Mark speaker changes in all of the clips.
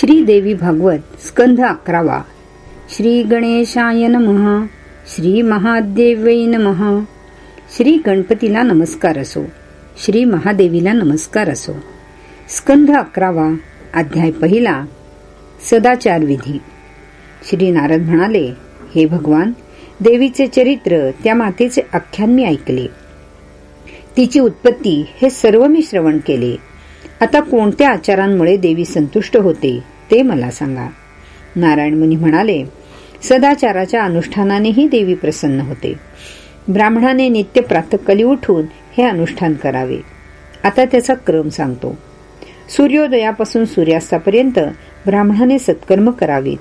Speaker 1: श्रीदेवी भागवत स्कंध अकरावा. श्री गणेशाय नमहा श्री महादेवै नमहा श्री गणपतीला नमस्कार असो. श्री महादेवीला नमस्कार असो. स्कंध अकरावा अध्याय पहिला सदाचार विधी. श्री नारद म्हणाले हे भगवान देवीचे चरित्र त्या मातेचे आख्यान मी ऐकले. तिची उत्पत्ती हे सर्व मी श्रवण केले. आता कोणत्या आचारांमुळे देवी संतुष्ट होते ते मला सांगा. नारायण मुनी म्हणाले सदाचाराच्या अनुष्ठानानेही देवी प्रसन्न होते. ब्राह्मणाने नित्य प्रातकली उठून हे अनुष्ठान करावे. आता त्याचा क्रम सांगतो. सूर्योदयापासून सूर्यास्तापर्यंत ब्राह्मणाने सत्कर्म करावीत.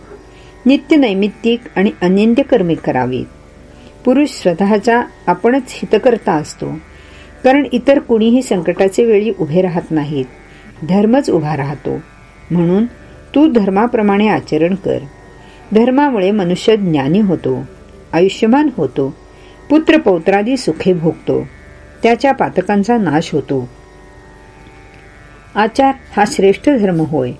Speaker 1: नित्य नैमित्तिक आणि अनिंद्य कर्मे करावीत. पुरुष स्वतःचा आपणच हितकर्ता असतो. कारण इतर कुणीही संकटाचे वेळी उभे राहत नाहीत. धर्मच उभा राहतो. म्हणून तू धर्माप्रमाणे आचरण कर. धर्मामुळे मनुष्य ज्ञानी होतो आयुष्यमान होतो पुत्र पौत्रादी सुखे भोगतो त्याच्या पातकांचा नाश होतो. आचार हा श्रेष्ठ धर्म होय.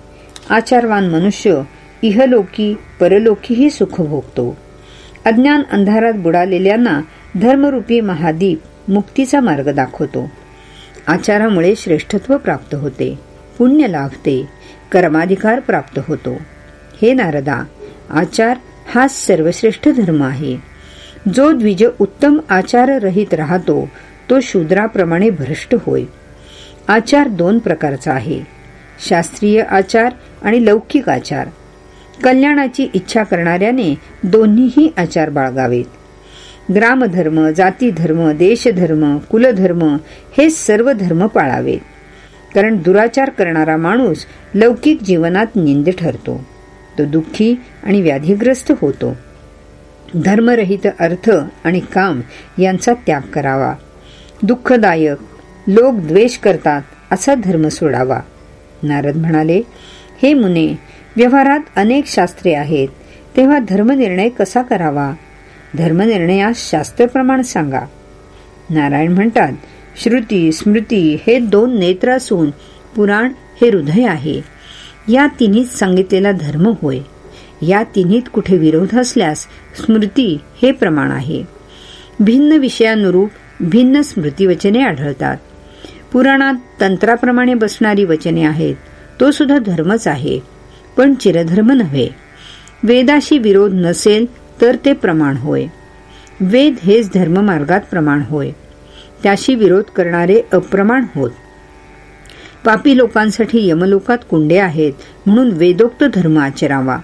Speaker 1: आचारवान मनुष्य इहलोकी परलोकीही सुख भोगतो. अज्ञान अंधारात बुडालेल्यांना धर्मरूपी महादीप मुक्तीचा मार्ग दाखवतो. आचारामुळे श्रेष्ठत्व प्राप्त होते. पुण्य लाभते कर्माधिकार प्राप्त होतो. हे नारदा आचार हा सर्वश्रेष्ठ धर्म आहे. जो द्विज उत्तम आचार रहित राहतो तो शूद्राप्रमाणे भ्रष्ट होय. आचार दोन प्रकारचा आहे. शास्त्रीय आचार आणि लौकिक आचार. कल्याणाची इच्छा करणाऱ्याने दोन्हीही आचार बाळगावेत. ग्रामधर्म जातीधर्म देशधर्म कुलधर्म हे सर्व धर्म पाळावेत. कारण दुराचार करणारा माणूस लौकिक जीवनात निंद ठरतो. तो दुःखी आणि व्याधीग्रस्त होतो. धर्मरहित अर्थ आणि काम यांचा त्याग करावा. दुःखदायक लोक द्वेष करतात असा धर्म सोडावा. नारद म्हणाले हे मुने व्यवहारात अनेक शास्त्रे आहेत. तेव्हा धर्मनिर्णय कसा करावा? धर्मनिर्णयास शास्त्रप्रमाण सांगा. नारायण म्हणतात श्रुती स्मृती हे दोन नेत्र असून पुराण हे हृदय आहे. या तिन्हीत सांगितलेला धर्म होय. या तिन्हीत कुठे विरोध असल्यास स्मृती हे प्रमाण आहे. भिन्न विषयानुरूप भिन्न स्मृतीवचने आढळतात. पुराणात तंत्राप्रमाणे बसणारी वचने आहेत. तो सुद्धा धर्मच आहे. पण चिरधर्म नव्हे. वेदाशी विरोध नसेल तर ते प्रमाण होय. वेद हेच धर्ममार्गात प्रमाण होय. त्याशी विरोध करणारे अप्रमाण होत. पापी लोकांसाठी यमलोकात कुंडे आहेत म्हणून वेदोक्त धर्म आचरावा.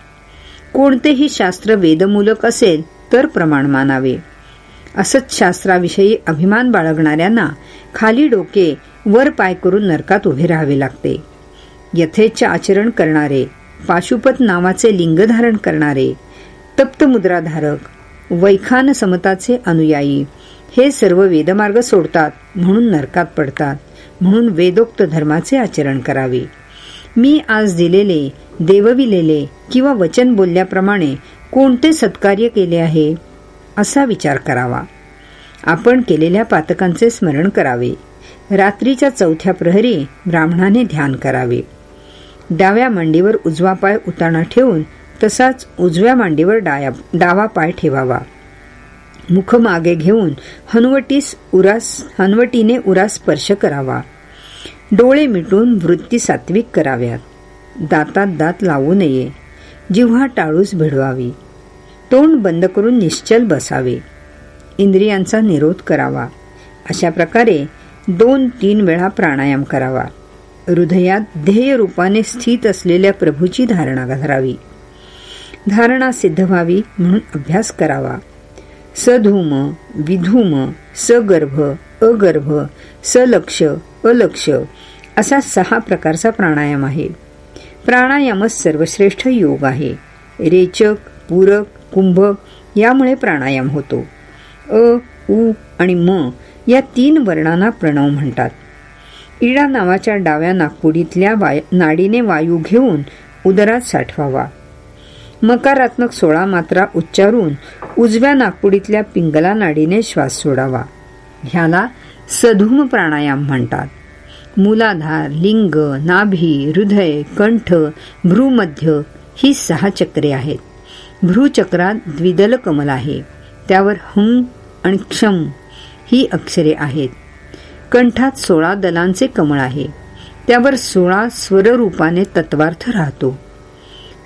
Speaker 1: कोणतेही शास्त्र वेदमूलक असेल तर प्रमाण मानावे. असच शास्त्राविषयी अभिमान बाळगणाऱ्यांना खाली डोके वर पाय करून नरकात उभे राहावे लागते. यथेच्छ आचरण करणारे पाशुपत नावाचे लिंग धारण करणारे तप्तमुद्राधारक वैखान समताचे अनुयायी हे सर्व वेदमार्ग सोडतात म्हणून नरकात पडतात म्हणून वेदोक्त धर्माचे आचरण करावे. मी आज दिलेले देवविलेले किंवा वचन बोलल्याप्रमाणे कोणते सत्कार्य केले आहे? असा विचार करावा. आपण केलेल्या पातकांचे स्मरण करावे. रात्रीच्या चौथ्या प्रहरी ब्राह्मणाने ध्यान करावे. डाव्या मांडीवर उजवा पाय उताना ठेवून तसाच उजव्या मांडीवर डाया डावा पाय ठेवावा. मुख मागे घेऊन हनवटीस उरास हनवटीने उरास स्पर्श करावा. डोळे मिटून वृत्ती सात्विक कराव्यात. दातात दात लावू नये. जिव्हा टाळूस भिडवावी. तोंड बंद करून निश्चल बसावे. इंद्रियांचा निरोध करावा. अशा प्रकारे दोन तीन वेळा प्राणायाम करावा. हृदयात ध्येय रूपाने स्थित असलेल्या प्रभूची धारणा करावी धारणा सिद्ध व्हावी म्हणून अभ्यास करावा. सधूम विधूम सगर्भ अगर्भ सलक्ष अलक्ष असा सहा प्रकारचा प्राणायाम आहे. प्राणायामच सर्वश्रेष्ठ योग आहे. रेचक पूरक कुंभक यामुळे प्राणायाम होतो. अ उ आणि म या तीन वर्णांना प्रणव म्हणतात. इडा नावाच्या डाव्या नागपुडीतल्या नाडीने वायू घेऊन उदरात साठवावा. मकारात्मक सोळा मात्रा उच्चारून उजव्या नागपुडीतल्या पिंगला नाडीने श्वास सोडावा. ह्याला सधूम प्राणायाम म्हणतात. मूलाधार लिंग नाभी हृदय कंठ भ्रूमध्य ही सहा चक्रे आहेत. भ्रूचक्रात द्विदल कमल आहे. त्यावर हुं आणि क्षम ही अक्षरे आहेत. कंठात सोळा दलांचे कमळ आहे. त्यावर सोळा स्वररूपाने तत्वार्थ राहतो.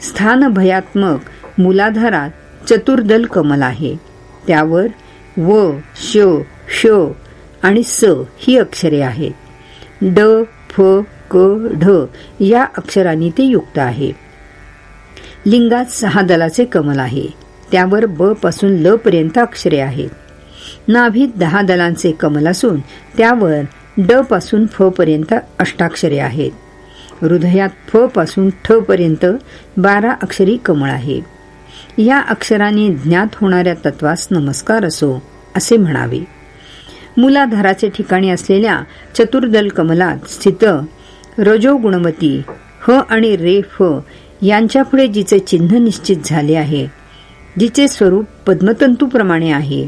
Speaker 1: स्थानभयात्मक मूलाधारात चतुर्दल कमल आहे. त्यावर व श श आणि स ही अक्षरे आहेत. ड फ क ढ या अक्षरांनी ते युक्त आहे. लिंगात सहा दलाचे कमल आहे. त्यावर ब पासून ल पर्यंत अक्षरे आहेत. नाभीत दहा दलांचे कमल असून त्यावर ड पासून फ पर्यंत अष्टाक्षरे आहेत. हृदयात फ पासून ठ पर्यंत बारा अक्षरी कमळ आहे. या अक्षरांनी ज्ञात होणाऱ्या तत्वास नमस्कार असो असे म्हणावे. मूलाधाराचे ठिकाणी असलेल्या चतुर्दल कमलात स्थित रजो गुणवती ह आणि रे फ यांच्यापुढे जिचे चिन्ह निश्चित झाले आहे जिचे स्वरूप पद्मतंतूप्रमाणे आहे.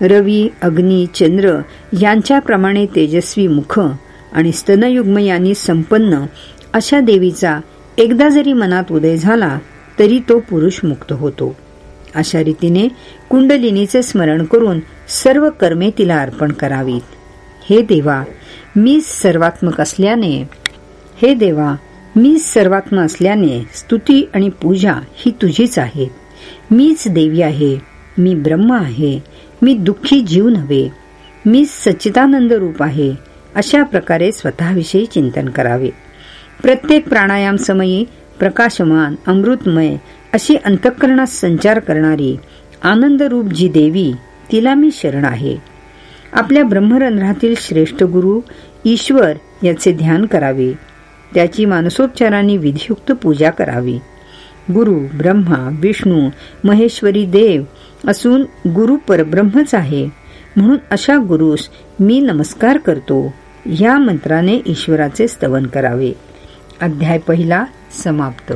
Speaker 1: रवी अग्नी चंद्र यांच्याप्रमाणे तेजस्वी मुख आणि स्तनयुग्म यांनी संपन्न अशा देवीचा एकदा जरी मनात उदय झाला तरी तो पुरुष मुक्त होतो. अशा रीतीने कुंडलिनीचे स्मरण करून सर्व कर्मे तिला अर्पण करावीत. हे देवा मी सर्वात्मक असल्याने हे देवा मी सर्वात्म असल्याने स्तुती आणि पूजा ही तुझीच आहे. मीच देवी आहे मी ब्रह्म आहे मी दुःखी जीव नव्हे मी सच्चिदानंद रूप आहे अशा प्रकारे स्वतःविषयी चिंतन करावे. प्रत्येक प्राणायाम समयी प्रकाशमान अमृतमय अशी अंतःकरणात संचार करणारी आनंदरूप जी देवी तिला मी शरण आहे. आपल्या ब्रह्मरंध्रातील श्रेष्ठ गुरु ईश्वर याचे ध्यान करावे. त्याची मानसोपचाराने विधियुक्त पूजा करावी. गुरु ब्रह्मा विष्णू महेश्वरी देव असून गुरु परब्रह्मच आहे. म्हणून अशा गुरुस मी नमस्कार करतो. या मंत्राने ईश्वराचे स्तवन करावे. अध्याय पहिला समाप्त.